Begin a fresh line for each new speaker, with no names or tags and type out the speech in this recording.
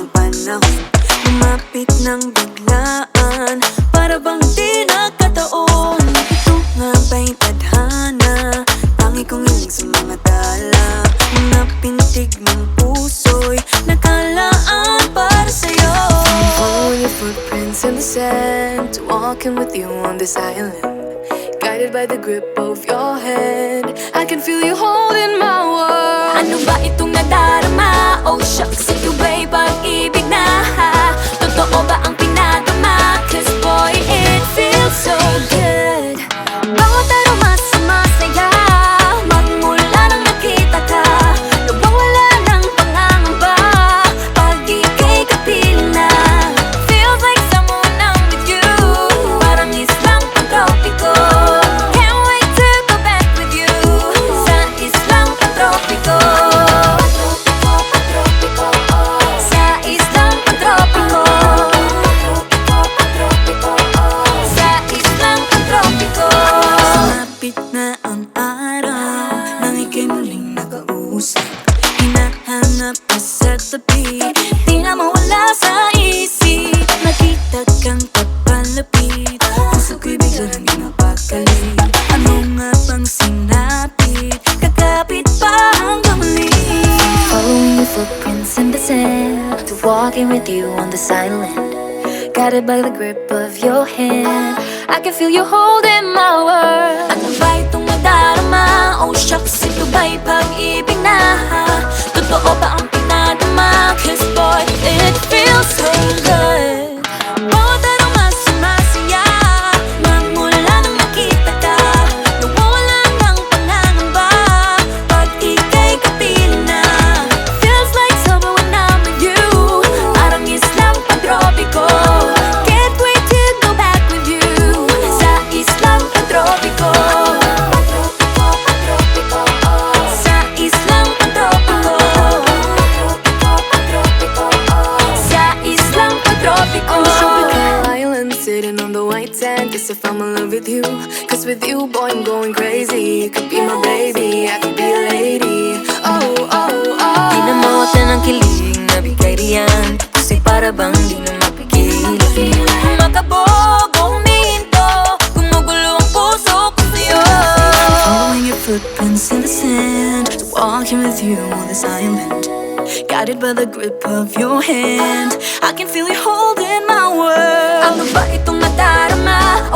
Lumapit ng biglaan Para bang di nakataon Ito nga ba'y tadhana Tangi kong hiling sa mga tala Mga pintig ng puso'y Nakalaan para sa'yo
Following your footprints in the sand, walking with you on this island. Guided by the grip of your hand, I can feel you holding my world.
Ano ba itong nadarama?
Footprints in the sand, to walking with you on this island. Guided by the grip of your hand, I can feel you holding my world.
Ano ba itong nadarama? Oh shucks, you.
Cause with you, boy, I'm going crazy. You could be my baby, I could be a lady. Oh, oh, oh.
Di na mawatan ang kilig na bigay riyan. Kasi para bang di na mapigil. Makabog, umihinto. Gumugulo ang puso ko sa'yo. Following your footprints in the sand. So walking with you on this island. Guided by the grip of your hand I can feel you holding my world Ano ba itong nadarama?